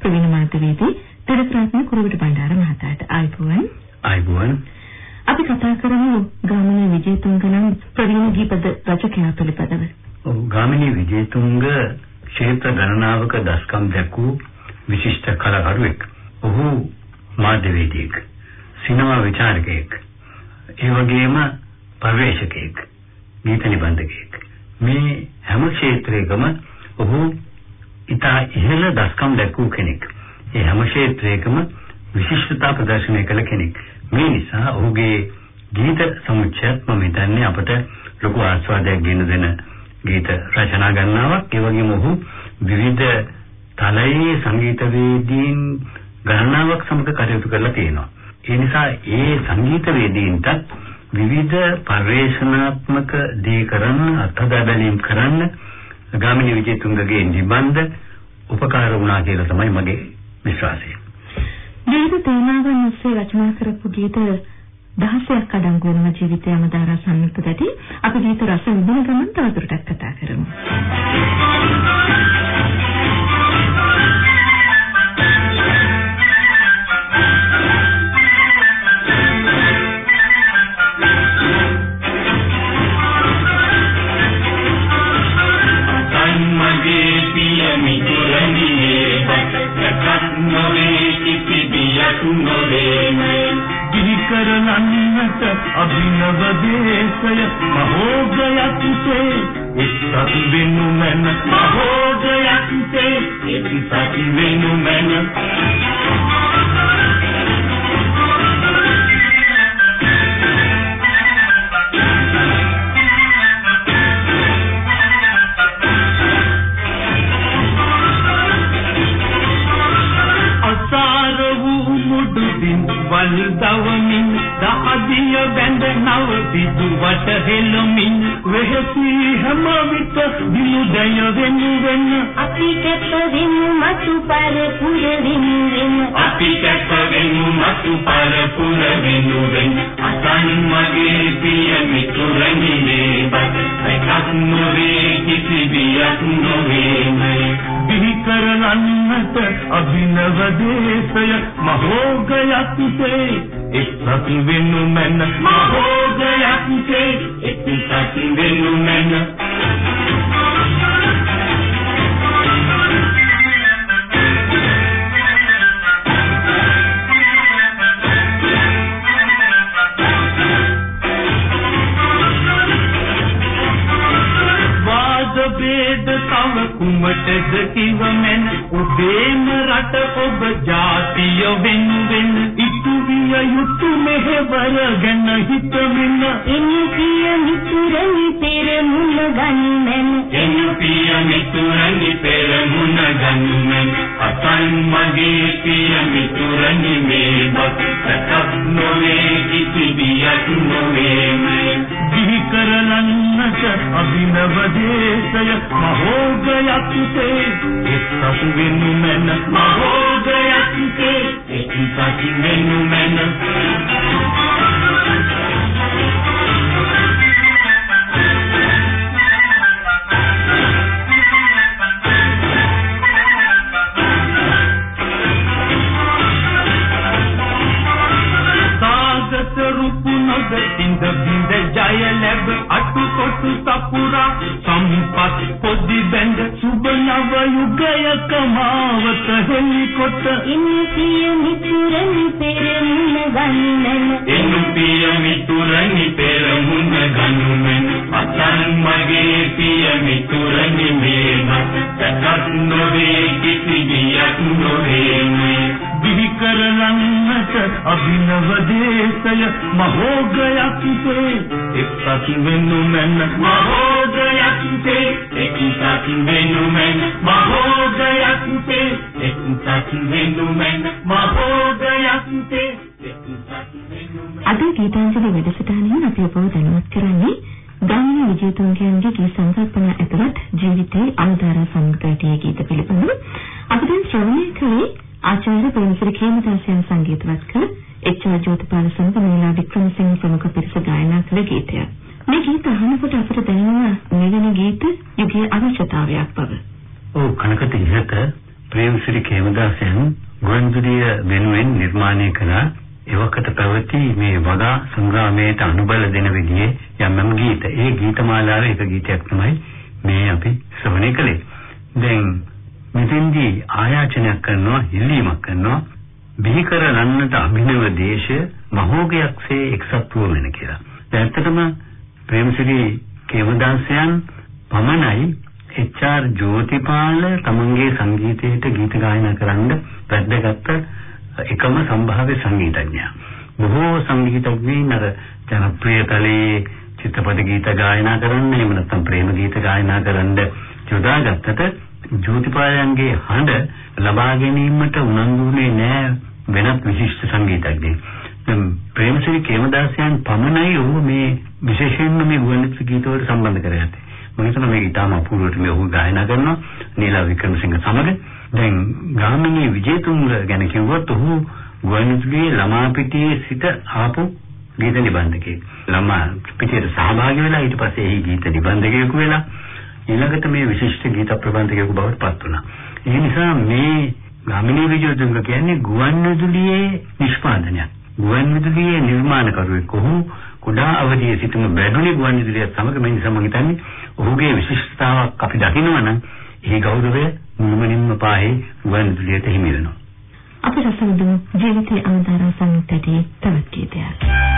ප්‍රවීණ මාධ්‍යවේදී තිරත්‍රාත්ම කුරුවිට බණ්ඩාර මහතාට. ආයිබෝවන්. ආයිබෝවන්. අපි කතා කරමු ගාමිණී විජේතුංග නම් ප්‍රවීණ ගීපද රචකයා පිළිබඳව. ඔව් ගාමිණී විජේතුංග ක්ෂේත්‍ර ගණනාවක දස්කම් දැක්වූ විශිෂ්ට කලාකරුවෙක්. ඔහු මාධ්‍යවේදියෙක්. සිනමා විචාරකයෙක් ඒ වගේම පරිවේශකයෙක් ගීත නිබන්ධකයෙක් මේ හැම ක්ෂේත්‍රයකම ඔහු ඉතා ඉහළ දස්කම් දැක්වූ කෙනෙක්. ඒ හැම ක්ෂේත්‍රයකම විශිෂ්ටතා ප්‍රදර්ශනය කළ කෙනෙක්. මේ නිසා ඔහුගේ ගීත සමුච්චයත් මම හිතන්නේ අපට ලොකු ආස්වාදයක් ගෙන දෙන ගීත රචනා ගණනාවක් ඒ වගේම ඔහු විවිධ තලයේ සංගීතවේදීන් ගණනාවක් සමග කටයුතු කරලා තියෙනවා. ඒ නිසා ඒ සංගීත වේදීන්ට විවිධ පරිවේශනාත්මක දේ කරන්න අත්හදා බැලීම් කරන්න ගාමිණී විජේතුංගගේ නිබන්ධ උපකාර වුණා කියලා තමයි මගේ විශ්වාසය. විවිධ තේමාවන් ඔස්සේ රචනා කරපු ගීත දහසක් අඩංගු වෙන ජීවිතය යමදාරා සංයුක්තදී අපි ගීත රස විඳින ගමන් තවදුරටත් කතා කරමු. කරලන්නට අභිනව දේශය මහෝගයක් තේ එක්සත් වෙනු මැන මහෝගයක් තේ එක්සත් වෙනු මැන පිදුවට හෙළමින් වෙහසි හැම විට දිනුදය වෙනු වෙන. අපි කැප වෙමු මතු පරපුර වෙනු වෙන. අපි කැප වෙමු මතු පරපුර වෙනු වෙන. අසන් මගේ පිය මිතුරනි වේබත් එකක් නොවේ කිසි බියක් නොවේ බිහි කරලන්නට අභිනව දේශය මහෝගයක් තේ එක්සත් වෙනු මැන මහෝගයක් තේ එක්සත් වෙනු මැන ભેද තව කුමටද කිවමෙන් ඔබේම රට ඔබ ජාතිය වෙනුවෙන් ඉතු විය යුතු මෙහෙවර ගැන හිතමින් එනු පිය මිතුරනි පෙරමුණ ගනිමෙන්. එනු පිය මිතුරනි පෙරමුණ ගනිමෙන්. අතන් මගේ පිය මිතුරනි මේ බත් කරලන්නට අභිනව දේශය මහෝගයක් තේ එක්සත් වෙනු මැන මහෝගයක් තේ එක්සත් වෙනු මැන අටුකොටු සපුරා සම්පත් පොදි බැඳ සුබ නව යුගයක මාවත හෙලිකොට ඉන්පිය මිතුරනි පෙරමුණ ගන්නන ඉන්පිය මිතුරනි පෙරමුණ අභිනව දේශය මහෝගයක් තේ එක්සත් වෙනු මැන මහෝගයක් තේ එක්සත් වෙනුමෙන් මහෝදයක් තේ එක්සත් වෙනුමෙන් මහෝදයක් තේ අද ගීතාංජලි වැඩසටහනින් අපි ඔබව දැනුවත් කරන්නේ ගාමිණී විජේතුංගයන්ගේ ගී සංකල්පනා ඇතුළත් ජීවිතයේ අවතාර සංගීතයේ ගීත පිළිබඳව. අපි දැන් ශ්‍රවණය කළේ ආචාර්ය ප්‍රේමසිරි කේමදාසයන් සංගීතවත් කළ එච්.ආර්. ජෝතිපාල සංගමේලා වික්‍රමසිංහ ප්‍රමුඛ පිරිස ගායනා කළ ගීතයක්. මේ ගීත අහනකොට අපට දැනෙනවා මෙවැනි ගීත යුගයේ අවශ්‍යතාවයක් බව. ඔව් කනකට ඉහත ප්‍රේමසිරි කේමදාසයන් ගුවන්විදුලිය වෙනුවෙන් නිර්මාණය කළ එවකට පැවති මේ වගා සංග්‍රාමයට අනුබල දෙන විදිහේ යම් යම් ගීත. ඒ ගීතමාලාවේ එක ගීතයක් තමයි මේ අපි ශ්‍රවණය කළේ. දැන් මෙතෙන්දී ආයාචනයක් කරනවා, ඉල්ලීමක් කරනවා බිහි කරගන්නට අභිනව දේශ මහෝගයක්සේ එක්සත් වූ වෙන කියලා. ඇත්තටම ප්‍රේමසිරි කේමදාසයන් පමණයි එච්.ආර්. ජෝතිපාල තමන්ගේ සංගීතයට ගීත ගායනා කරන්න වැදගත් එකම සම්භාව්‍ය සංගීතඥයා. බොහෝ සංගීතඥයින් අර ජනප්‍රිය තලයේ චිත්‍රපට ගීත ගායනා කරන්න එහෙම නැත්නම් ප්‍රේම ගීත ගායනා කරන්න යොදාගත්තට ජෝතිපාලයන්ගේ හඬ ලබා ගැනීමට උනන්දුුනේ නෑ වෙනත් විශිෂ්ට සංගීතඥයෙක්. දැන් ප්‍රේමසිරි කේමදාසයන් පමණයි ඔහු මේ විශේෂයෙන්ම මේ ගුවන්විදුලි ගීතවලට සම්බන්ධ කරගත්තේ. මම හිතනවා මේක ඉතාම අපූර්වට මේ ඔහු ගායනා කරනවා නීලා වික්‍රමසිංහ සමග. දැන් ගාමිණී විජේතුංග ගැන කිව්වොත් ඔහු ගුවන්විදුලියේ ළමා පිටියේ සිට ආපු ගීත නිබන්ධකයෙක්. ළමා පිටියට සහභාගී වෙලා ඊට පස්සේ එහි ගීත නිබන්ධකයෙකු වෙලා ඊළඟට මේ විශිෂ්ට ගීත ප්‍රබන්ධකයෙකු බවට පත් වුණා. ඒ නිසා මේ ගාමිණී විජයතුංග කියන්නේ ගුවන්විදුලියේ නිෂ්පාදනයක්. ගුවන්විදුලියේ නිර්මාණකරුවෙක්. ඔහු කුඩා අවදියේ සිටම බැඳුනේ ගුවන්විදුලියත් සමග මේ නිසා මම හිතන්නේ ඔහුගේ විශිෂ්ටතාවක් අපි දකිනවා නම් ඒ ගෞරවය මුළුමනින්ම පාහේ ගුවන්විදුලියට හිමි වෙනවා. අපි රසවිඳමු ජීවිතයේ ආදාර සංගීතයේ තවත් ගීතයක්.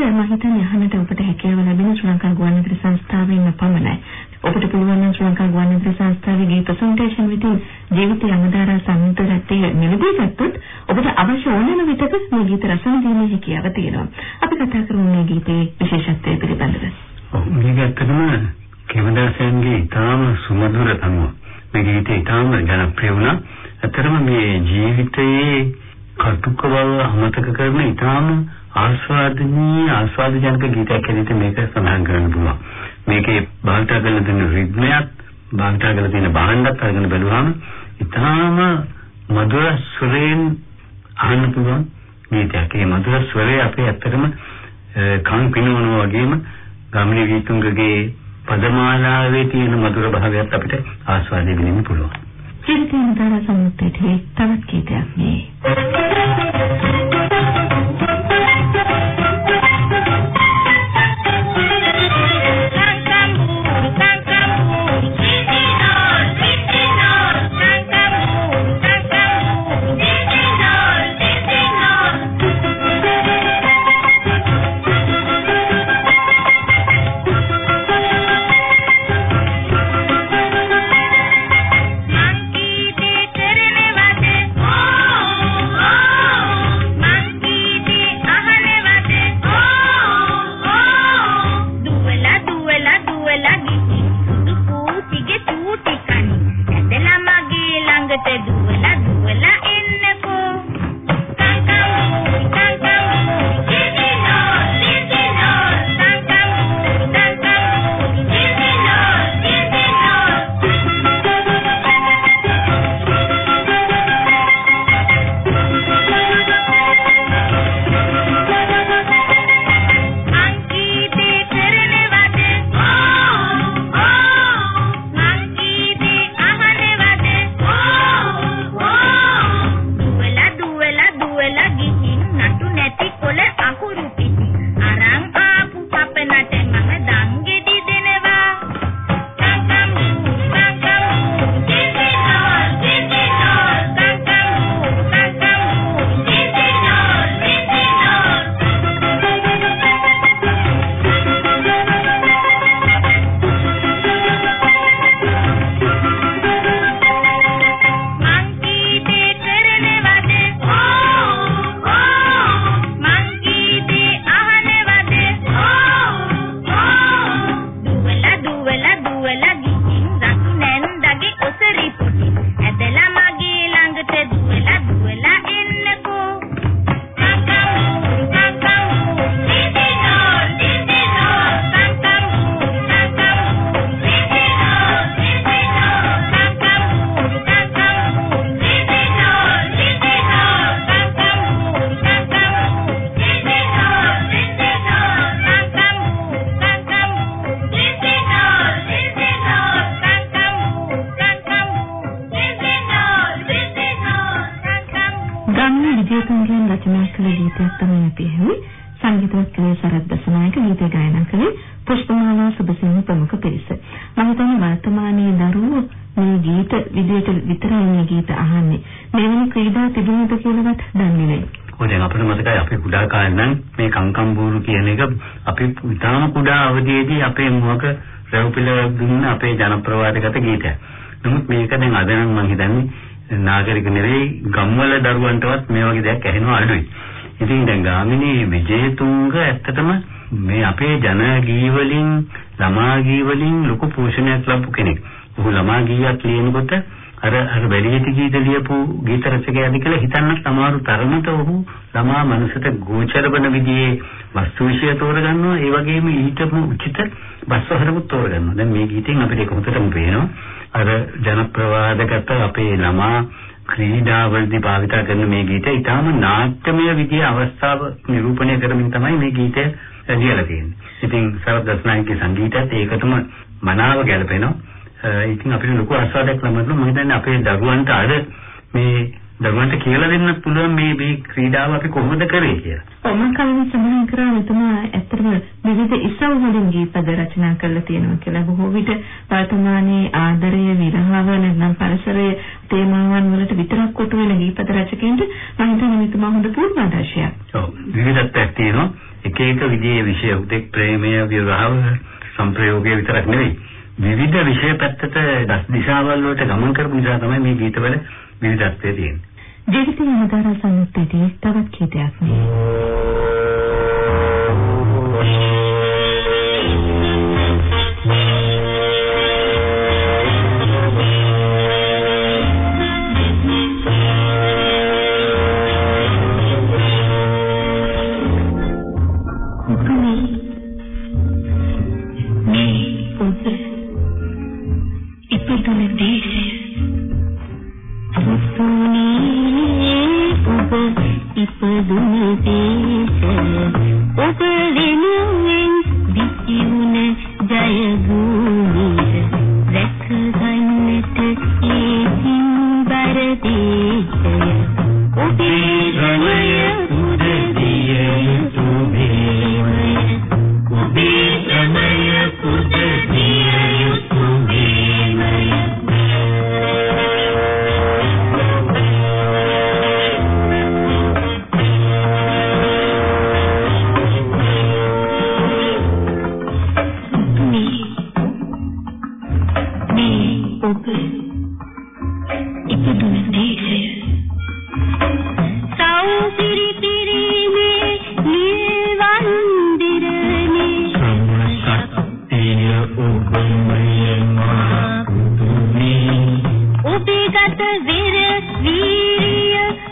මෙවැනි ගීත මම හිතන්නේ අහන්නට ඔබට හැකියාව ලැබෙන ශ්‍රී ලංකා ගුවන්විදුලි සංස්ථාවෙන් පමණයි. ඔබට පුළුවන් නම් ශ්‍රී ලංකා ගුවන්විදුලි සංස්ථාවේ ගීත ප්‍රසන්ටේෂන් විදිහින් ජීවිත යමදාරා සම්මුතරත්තේ මෙලදී ගත්තොත් ඔබට අවශ්‍ය ඕනෑම විටක මේ ගීත රස විඳීමේ හැකියාව තියෙනවා. අපි කතා කරමු මේ ගීතයේ විශේෂත්වය පිළිබඳව. ඔව් මේක ඇත්තටම කෙමදාසයන්ගේ ඊටාම සුමధుර තනුව. මේ ගීතය ඊටාම ජනප්‍රිය වුණා. ඇත්තටම මේ ජීවිතයේ කටුක බව අමතක කරන ඊටාම ආස්වාදනීය ආස්වාදජනක ගීතයක් හැටියට මේක සඳහන් කරන්න පුළුවන්. මේකේ භාවිත කරන දෙන රිද්මයක් භාවිත කරන දෙන භාණ්ඩත් අරගෙන බලුවාම ඉතාම මధుර ස්වරයෙන් අහන්න පුළුවන් ගීතයක්. ඒ මధుර ස්වරය අපේ ඇත්තටම කන් පිනවනවා වගේම ගාමිණී ගීතුංගගේ පදමාලාවේ තියෙන මధుර භාවයත් අපිට ආස්වාදනය වෙන්න පුළුවන්. චිරිතේන දාන සම්මුතියේ තවත් ගීතයක් මේ. Limited කළ ගීතයක් තමයි අපි ඇහුවේ. සංගීතවත් කළේ සරත් දසනායක ගීතය ගායනා කළේ පුෂ්පමාලා සුබසිංහ ප්‍රමුඛ පිරිස. මම හිතන්නේ වර්තමානයේ දරුවෝ මේ ගීත විදියට විතරයි මේ ගීත අහන්නේ. මෙවැනි ක්‍රීඩා තිබුණද කියලාවත් දන්නේ නැහැ. ඔය දැන් අපිට මතකයි අපේ කුඩා කාලේ නම් මේ කංකම් බూరు කියන එක අපි ඉතාම කුඩා අවදියේදී අපේ මුවක රැව්පිල දුන්න අපේ ජනප්‍රවාදගත ගීතයක්. නමුත් මේක දැන් අද නම් මම හිතන්නේ නාගරික නෙවෙයි ගම්වල දරුවන්ටවත් මේ වගේ දෙයක් ඇහෙනවා අඩුයි. ඉතින් දැන් ගාමිණී විජේතුංග ඇත්තටම මේ අපේ ජන ගී වලින් ළමා ගී වලින් ලොකු පෝෂණයක් ලැබපු කෙනෙක්. ඔහු ළමා ගීයක් ලියනකොට අර අර වැලියටි ගීත ලියපු ගීත රචකයාද කියලා හිතන්නත් අමාරු තරමට ඔහු ළමා මනසට ගෝචර වන විදිහේ වස්තු විෂය තෝරගන්නවා ඒ වගේම ඊටම උචිත බස්වහරමුත් තෝරගන්නවා. දැන් මේ ගීතෙන් අපිට ඒක හොඳටම පේනවා. අර ජනප්‍රවාදගත අපේ ළමා ක්‍රීඩාවලදී භාවිත කරන මේ ගීතය ඊටාම නාට්‍යමය විදිහේ අවස්ථාව නිරූපණය කරමින් තමයි මේ ගීතය ලියලා තියෙන්නේ. ඉතින් සරත් දස්නායකගේ සංගීතයත් ඒකටම මනාව ගැලපෙනවා. ඉතින් අපිට ලොකු ආස්වාදයක් ලබනවා මම හිතන්නේ අපේ දරුවන්ට අද මේ දරුවන්ට කියලා දෙන්නත් පුළුවන් මේ මේ ක්‍රීඩාව අපි කොහොමද කරේ කියලා. ඔව් මම කලින් සඳහන් කරා මෙතුමා ඇත්තටම විවිධ ඉසව් වලින් ගීපද රචනා කරලා තියෙනවා කියලා. බොහෝ විට වර්තමානයේ ආදරය, විරහව නැත්නම් පරිසරයේ තේමාවන් වලට විතරක් කොටු වෙන ගීපද රචකයන්ට මම හිතන්නේ මෙතුමා හොඳ පූර්වාදර්ශයක්. ඔව් විවිධත්වයක් තියෙනවා. එක එක විදිහේ විෂය උදෙක් ප්‍රේමය, විරහව, සංප්‍රයෝගය විතරක් නෙවෙයි. විවිධ විෂය පැත්තට දිශාවල් වලට ගමන් කරපු නිසා තමයි මේ ගීතවල විවිධත්වය තියෙන්නේ. ජීවිතය හදාරා සම්මුතියේදී තවත් කීපයක් නේ.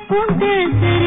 Ponte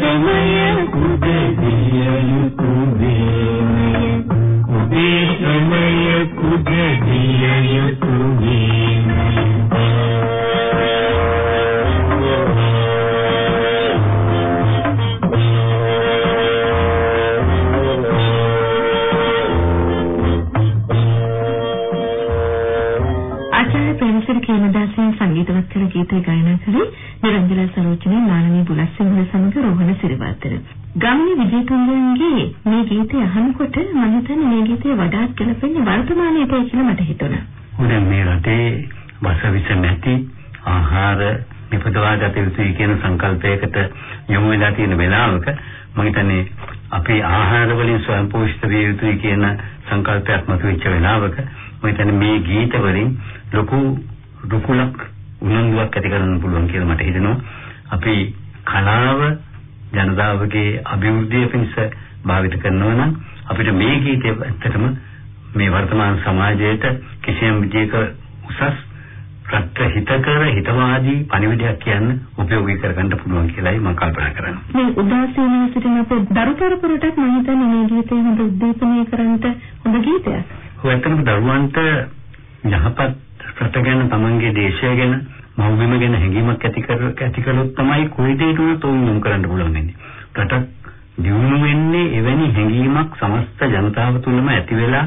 समय ගාමිණී විජේතුංගගේ මේ ගීතය අහනකොට මම හිතන්නේ මේ ගීතය වඩාත් ගැලපෙන්නේ වර්තමානයේට කියලා මට හිතුණා. දැන් මේ රටේ වසවිස නැති ආහාර නිපදවා ගත යුතුයි කියන සංකල්පයකට යොමු වෙලා තියෙන වෙලාවක මම හිතන්නේ අපේ ආහාර වලින් ස්වයං පෝෂිත විය යුතුයි කියන සංකල්පයක් මතුවෙච්ච වෙලාවක මම හිතන්නේ මේ ගීත වලින් ලොකු රුකුලක් උනන්දුවක් ඇති කරන්න පුළුවන් කියලා මට හිතෙනවා. අපි කලාව ජනතාවගේ අභිවෘද්ධිය පිණිස භාවිත කරනවා නම් අපිට මේ ගීතය ඇත්තටම මේ වර්තමාන සමාජයට කිසියම් විදියක උසස් රට හිතකර හිතවාදී පණිවිඩයක් කියන්න උපයෝගී කරගන්න පුළුවන් කියලායි මම කල්පනා කරන්නේ. මේ උදාසීනව සිටින අපේ දරුපරපුරටත් මම හිතන්නේ මේ ගීතය හොඳ උද්දීපනය කරන්නට හොඳ ගීතයක්. ඔය ඇත්තටම දරුවන්ට යහපත් රට ගැන තමන්ගේ දේශය ගැන මව්බිම ගැන හැඟීමක් ඇති කර ඇති කළොත් තමයි කොයි දෙයකට උනත් උන් කරන්න පුළුවන් වෙන්නේ. රටක් දියුණු වෙන්නේ එවැනි හැඟීමක් සමස්ත ජනතාව තුළම ඇති වෙලා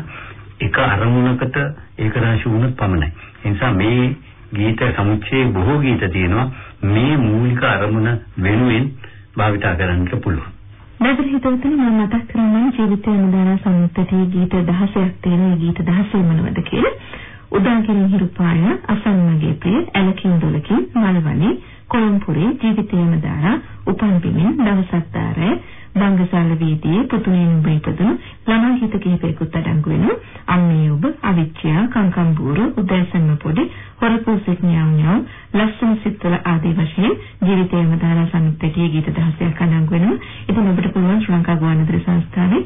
එක අරමුණකට ඒකරාශී වුණොත් පමණයි. ඒ නිසා මේ ගීත සමුච්චයේ බොහෝ ගීත තියෙනවා මේ මූලික අරමුණ වෙනුවෙන් භාවිතා කරන්නට පුළුවන්. නේද හිතවතුනි මම මතක් කරන්නේ ජීවිතය මුදාන සම්මුතියේ ගීත 16ක් තියෙන මේ ගීත 16 මොනවද කියලා. උදාගෙන හිරුපාය අසන්නගේ ප්‍රිය ඇලකින් දොලකින් මල්වනේ කොළඹපුරේ ජීවිතයම දාලා උපන් බිමින් දවසක් දාරේ බංගසාල වීදියේ පුතුණේ නුඹ ඉපදුණු ළමා හිත කිහිපයකට අඩංගු වෙන අම්මේ ඔබ අවිච්ඡා කංකම් බూరు උදෑසන්ම පොඩි හොරපූසෙක් ඥාව ඥාව ලස්සන සිත්වල ආදී වශයෙන් ජීවිතයේම දාලා සම්පූර්ණ ගීත දහසක් අඩංගු වෙනවා. ඉතින් ඔබට පුළුවන් ශ්‍රී ලංකා ගුවන්විදුලි සංස්ථාවේ